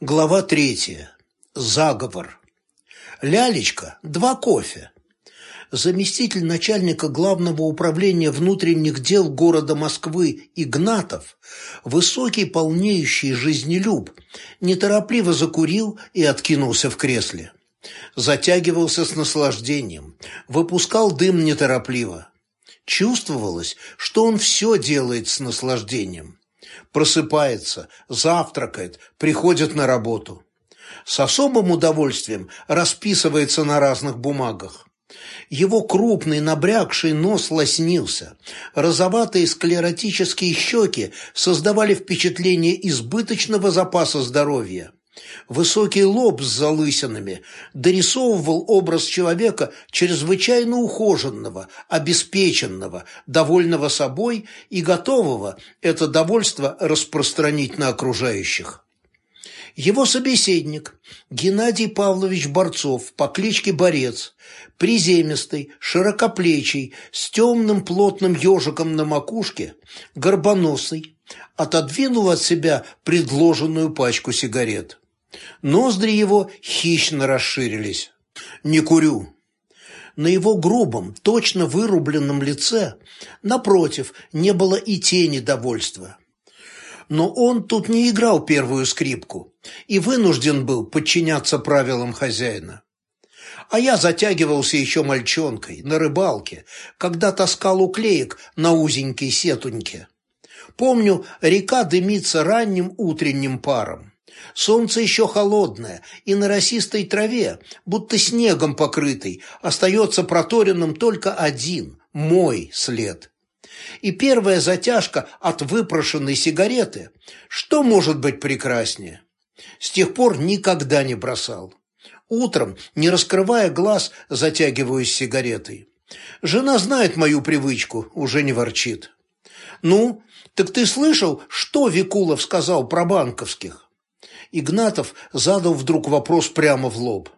Глава третья. Заговор. Лялечка, два кофе. Заместитель начальника Главного управления внутренних дел города Москвы Игнатов, высокий полнеющий жизнелюб, неторопливо закурил и откинулся в кресле. Затягивался с наслаждением, выпускал дым неторопливо. Чувствовалось, что он все делает с наслаждением просыпается, завтракает, приходит на работу. С особым удовольствием расписывается на разных бумагах. Его крупный набрякший нос лоснился. Розоватые склеротические щеки создавали впечатление избыточного запаса здоровья. Высокий лоб с залысинами дорисовывал образ человека чрезвычайно ухоженного, обеспеченного, довольного собой и готового это довольство распространить на окружающих. Его собеседник, Геннадий Павлович Борцов по кличке Борец, приземистый, широкоплечий, с темным плотным ежиком на макушке, горбоносый, отодвинул от себя предложенную пачку сигарет. Ноздри его хищно расширились. «Не курю». На его грубом, точно вырубленном лице, напротив, не было и тени довольства. Но он тут не играл первую скрипку и вынужден был подчиняться правилам хозяина. А я затягивался еще мальчонкой на рыбалке, когда таскал уклеек на узенькой сетуньке. Помню, река дымится ранним утренним паром. Солнце еще холодное, и на росистой траве, будто снегом покрытый, остается проторенным только один, мой след. И первая затяжка от выпрошенной сигареты, что может быть прекраснее? С тех пор никогда не бросал. Утром, не раскрывая глаз, затягиваюсь сигаретой. Жена знает мою привычку, уже не ворчит. «Ну, так ты слышал, что Викулов сказал про банковских?» Игнатов задал вдруг вопрос прямо в лоб.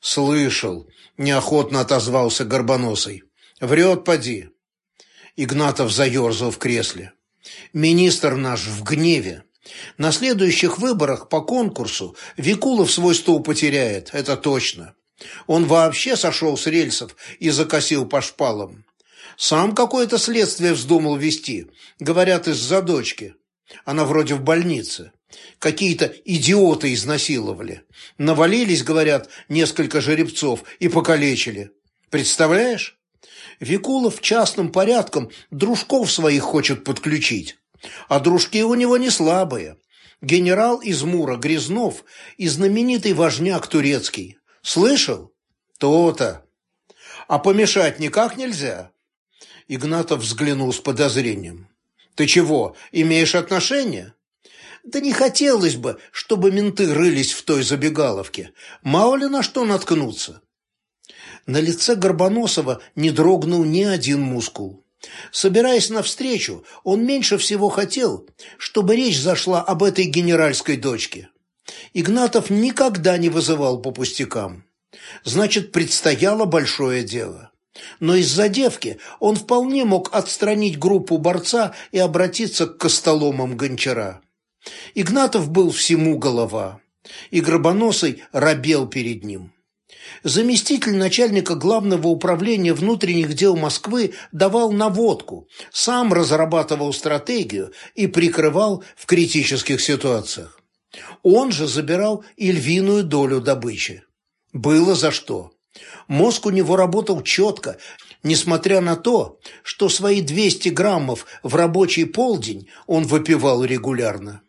«Слышал», – неохотно отозвался Горбоносый. «Врет, поди». Игнатов заерзал в кресле. «Министр наш в гневе. На следующих выборах по конкурсу Викулов свой стул потеряет, это точно. Он вообще сошел с рельсов и закосил по шпалам. Сам какое-то следствие вздумал вести, говорят, из-за дочки. Она вроде в больнице. Какие-то идиоты изнасиловали. Навалились, говорят, несколько жеребцов и покалечили. Представляешь? Викулов частным порядком дружков своих хочет подключить. А дружки у него не слабые. Генерал из Мура Грязнов и знаменитый важняк турецкий. Слышал? То-то. А помешать никак нельзя. Игнатов взглянул с подозрением. Ты чего, имеешь отношение? Да не хотелось бы, чтобы менты рылись в той забегаловке. Мало ли на что наткнуться. На лице Горбоносова не дрогнул ни один мускул. Собираясь навстречу, он меньше всего хотел, чтобы речь зашла об этой генеральской дочке. Игнатов никогда не вызывал по пустякам. Значит, предстояло большое дело. Но из-за девки он вполне мог отстранить группу борца и обратиться к костоломам гончара. Игнатов был всему голова, и Гробоносый робел перед ним. Заместитель начальника главного управления внутренних дел Москвы давал наводку, сам разрабатывал стратегию и прикрывал в критических ситуациях. Он же забирал и львиную долю добычи. Было за что. Мозг у него работал четко, несмотря на то, что свои 200 граммов в рабочий полдень он выпивал регулярно.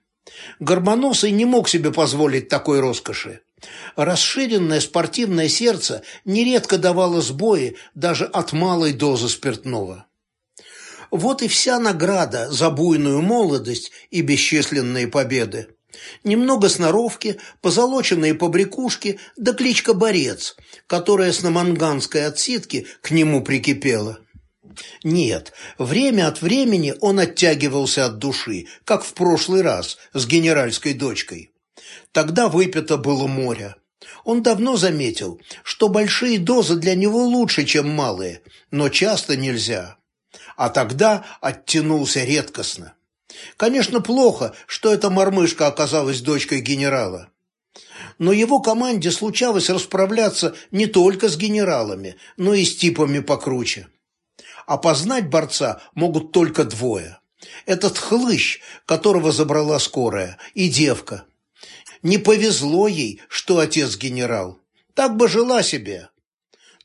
Горбоносый не мог себе позволить такой роскоши. Расширенное спортивное сердце нередко давало сбои даже от малой дозы спиртного. Вот и вся награда за буйную молодость и бесчисленные победы. Немного сноровки, позолоченные побрякушки да кличка «Борец», которая с наманганской отсидки к нему прикипела. Нет, время от времени он оттягивался от души, как в прошлый раз с генеральской дочкой. Тогда выпито было море. Он давно заметил, что большие дозы для него лучше, чем малые, но часто нельзя. А тогда оттянулся редкостно. Конечно, плохо, что эта мормышка оказалась дочкой генерала. но его команде случалось расправляться не только с генералами, но и с типами покруче. Опознать борца могут только двое. Этот хлыщ, которого забрала скорая, и девка. Не повезло ей, что отец генерал. Так бы жила себе.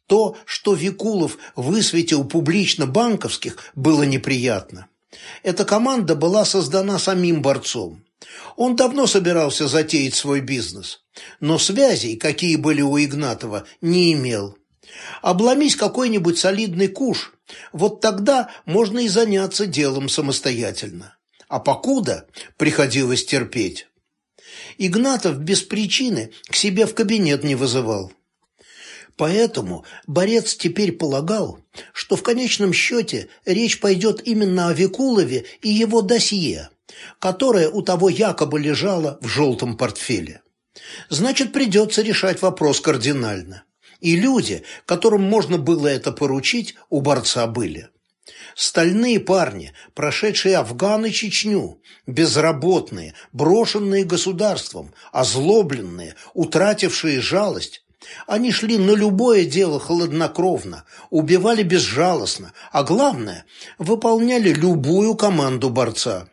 То, что Викулов высветил публично банковских, было неприятно. Эта команда была создана самим борцом. Он давно собирался затеять свой бизнес, но связей, какие были у Игнатова, не имел. Обломись какой-нибудь солидный куш, вот тогда можно и заняться делом самостоятельно. А покуда приходилось терпеть. Игнатов без причины к себе в кабинет не вызывал. Поэтому Борец теперь полагал, что в конечном счете речь пойдет именно о Викулове и его досье, которое у того якобы лежало в желтом портфеле. Значит, придется решать вопрос кардинально. И люди, которым можно было это поручить, у борца были. Стальные парни, прошедшие Афган и Чечню, безработные, брошенные государством, озлобленные, утратившие жалость, они шли на любое дело хладнокровно, убивали безжалостно, а главное, выполняли любую команду борца.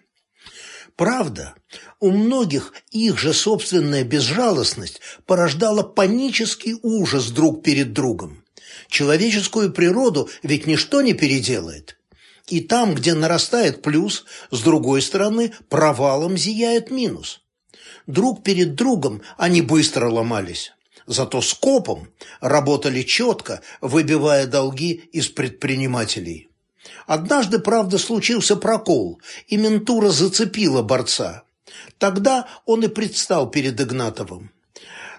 Правда, у многих их же собственная безжалостность порождала панический ужас друг перед другом. Человеческую природу ведь ничто не переделает. И там, где нарастает плюс, с другой стороны, провалом зияет минус. Друг перед другом они быстро ломались. Зато скопом работали четко, выбивая долги из предпринимателей. Однажды, правда, случился прокол, и ментура зацепила борца. Тогда он и предстал перед Игнатовым.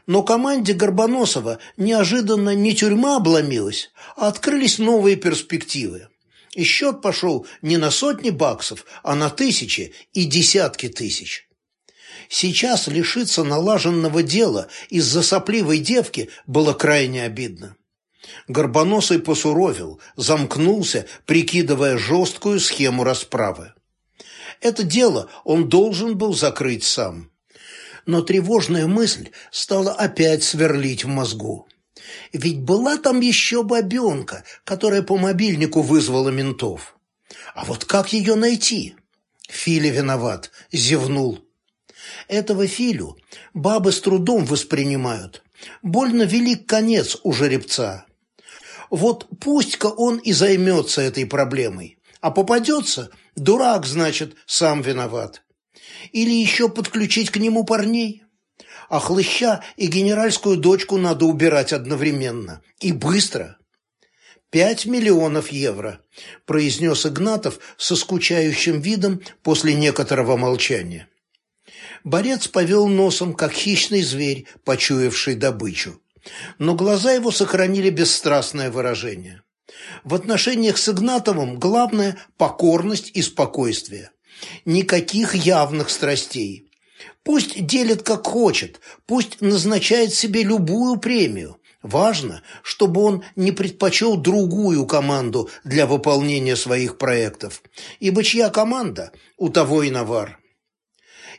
Но команде Горбоносова неожиданно не тюрьма обломилась, а открылись новые перспективы. И счет пошел не на сотни баксов, а на тысячи и десятки тысяч. Сейчас лишиться налаженного дела из-за сопливой девки было крайне обидно. Горбоносый посуровил, замкнулся, прикидывая жесткую схему расправы. Это дело он должен был закрыть сам. Но тревожная мысль стала опять сверлить в мозгу. Ведь была там еще бабенка, которая по мобильнику вызвала ментов. А вот как ее найти? Филя виноват, зевнул. Этого Филю бабы с трудом воспринимают. Больно велик конец у жеребца. Вот пусть-ка он и займется этой проблемой. А попадется, дурак, значит, сам виноват. Или еще подключить к нему парней. А хлыща и генеральскую дочку надо убирать одновременно. И быстро. «Пять миллионов евро», – произнес Игнатов со скучающим видом после некоторого молчания. Борец повел носом, как хищный зверь, почуявший добычу но глаза его сохранили бесстрастное выражение. В отношениях с Игнатовым главное – покорность и спокойствие. Никаких явных страстей. Пусть делит как хочет, пусть назначает себе любую премию. Важно, чтобы он не предпочел другую команду для выполнения своих проектов, ибо чья команда, у того и навар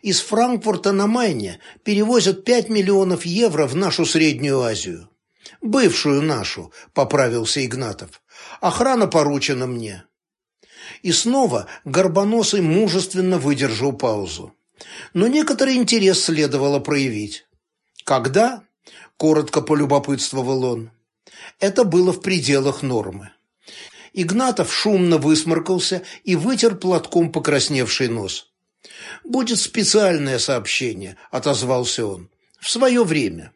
из Франкфурта на Майне перевозят 5 миллионов евро в нашу Среднюю Азию. Бывшую нашу, поправился Игнатов. Охрана поручена мне. И снова Горбоносый мужественно выдержал паузу. Но некоторый интерес следовало проявить. «Когда?» – коротко полюбопытствовал он. Это было в пределах нормы. Игнатов шумно высморкался и вытер платком покрасневший нос. «Будет специальное сообщение», – отозвался он. «В свое время».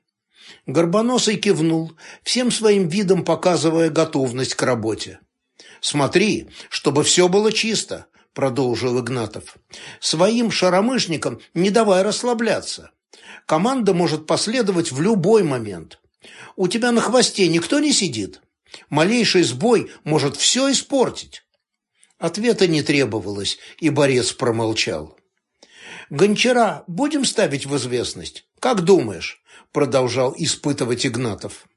Горбоносый кивнул, всем своим видом показывая готовность к работе. «Смотри, чтобы все было чисто», – продолжил Игнатов. «Своим шаромышникам не давай расслабляться. Команда может последовать в любой момент. У тебя на хвосте никто не сидит. Малейший сбой может все испортить». Ответа не требовалось, и борец промолчал. Гончара будем ставить в известность? Как думаешь?» Продолжал испытывать Игнатов.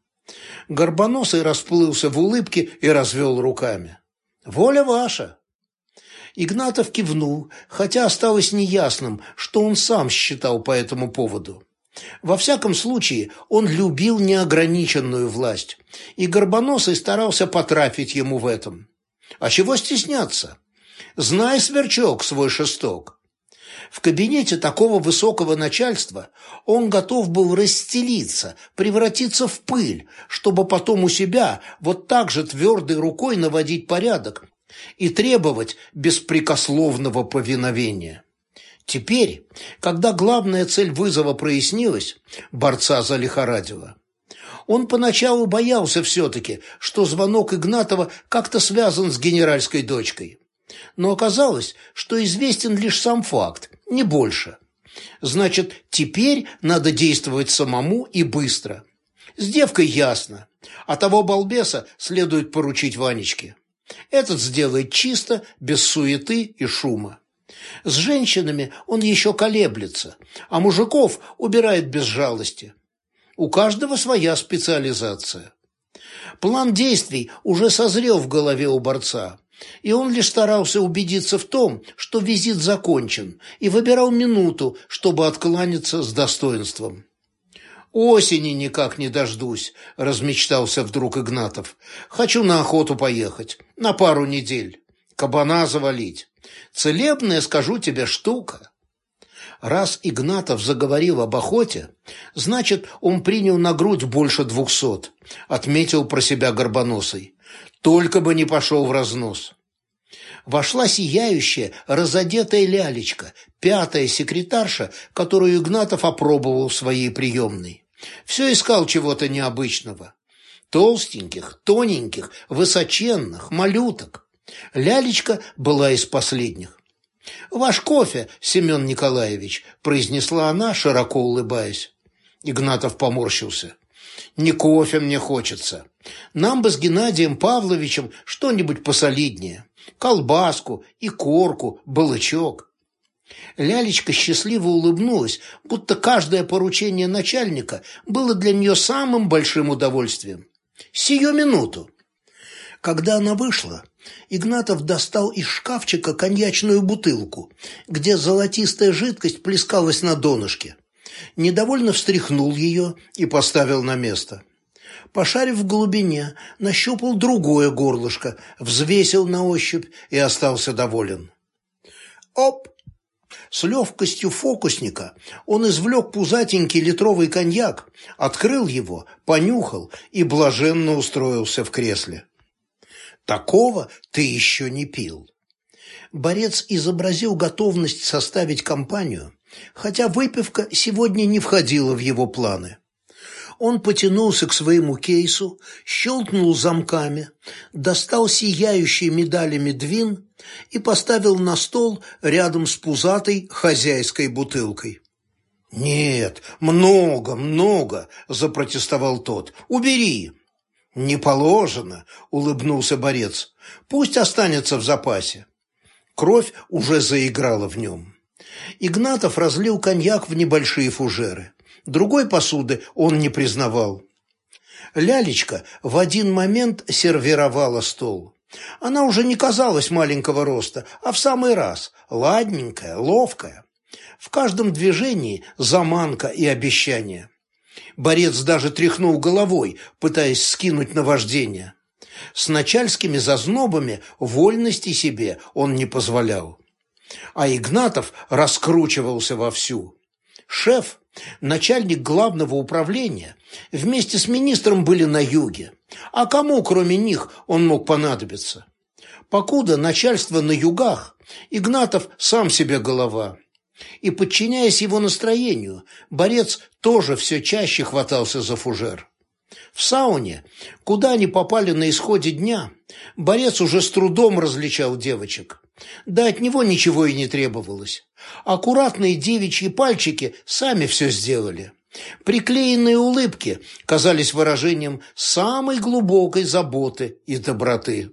Горбоносый расплылся в улыбке и развел руками. «Воля ваша!» Игнатов кивнул, хотя осталось неясным, что он сам считал по этому поводу. Во всяком случае, он любил неограниченную власть, и Горбоносый старался потрафить ему в этом. А чего стесняться? Знай, сверчок, свой шесток. В кабинете такого высокого начальства он готов был расстелиться, превратиться в пыль, чтобы потом у себя вот так же твердой рукой наводить порядок и требовать беспрекословного повиновения. Теперь, когда главная цель вызова прояснилась, борца за лихорадило, он поначалу боялся все-таки, что звонок Игнатова как-то связан с генеральской дочкой. Но оказалось, что известен лишь сам факт, не больше. Значит, теперь надо действовать самому и быстро. С девкой ясно, а того балбеса следует поручить Ванечке. Этот сделает чисто, без суеты и шума. С женщинами он еще колеблется, а мужиков убирает без жалости. У каждого своя специализация. План действий уже созрел в голове у борца, и он лишь старался убедиться в том, что визит закончен, и выбирал минуту, чтобы откланяться с достоинством. «Осени никак не дождусь», – размечтался вдруг Игнатов. «Хочу на охоту поехать, на пару недель, кабана завалить. Целебная, скажу тебе, штука». Раз Игнатов заговорил об охоте, значит, он принял на грудь больше двухсот, отметил про себя Горбоносый. Только бы не пошел в разнос. Вошла сияющая, разодетая лялечка, пятая секретарша, которую Игнатов опробовал в своей приемной. Все искал чего-то необычного. Толстеньких, тоненьких, высоченных, малюток. Лялечка была из последних. «Ваш кофе, Семен Николаевич», – произнесла она, широко улыбаясь. Игнатов поморщился. «Не кофе мне хочется. Нам бы с Геннадием Павловичем что-нибудь посолиднее. Колбаску и корку, балычок». Лялечка счастливо улыбнулась, будто каждое поручение начальника было для нее самым большим удовольствием. «Сию минуту!» Когда она вышла, Игнатов достал из шкафчика коньячную бутылку, где золотистая жидкость плескалась на донышке. Недовольно встряхнул ее и поставил на место. Пошарив в глубине, нащупал другое горлышко, взвесил на ощупь и остался доволен. Оп! С легкостью фокусника он извлек пузатенький литровый коньяк, открыл его, понюхал и блаженно устроился в кресле. Такого ты еще не пил. Борец изобразил готовность составить компанию, хотя выпивка сегодня не входила в его планы. Он потянулся к своему кейсу, щелкнул замками, достал сияющий медалями двин и поставил на стол рядом с пузатой хозяйской бутылкой. «Нет, много, много!» – запротестовал тот. «Убери!» «Не положено», — улыбнулся борец. «Пусть останется в запасе». Кровь уже заиграла в нем. Игнатов разлил коньяк в небольшие фужеры. Другой посуды он не признавал. Лялечка в один момент сервировала стол. Она уже не казалась маленького роста, а в самый раз, ладненькая, ловкая. В каждом движении заманка и обещание. Борец даже тряхнул головой, пытаясь скинуть наваждение. С начальскими зазнобами вольности себе он не позволял. А Игнатов раскручивался вовсю. Шеф, начальник главного управления, вместе с министром были на юге. А кому, кроме них, он мог понадобиться? Покуда начальство на югах, Игнатов сам себе голова – и, подчиняясь его настроению, борец тоже все чаще хватался за фужер. В сауне, куда они попали на исходе дня, борец уже с трудом различал девочек. Да от него ничего и не требовалось. Аккуратные девичьи пальчики сами все сделали. Приклеенные улыбки казались выражением самой глубокой заботы и доброты.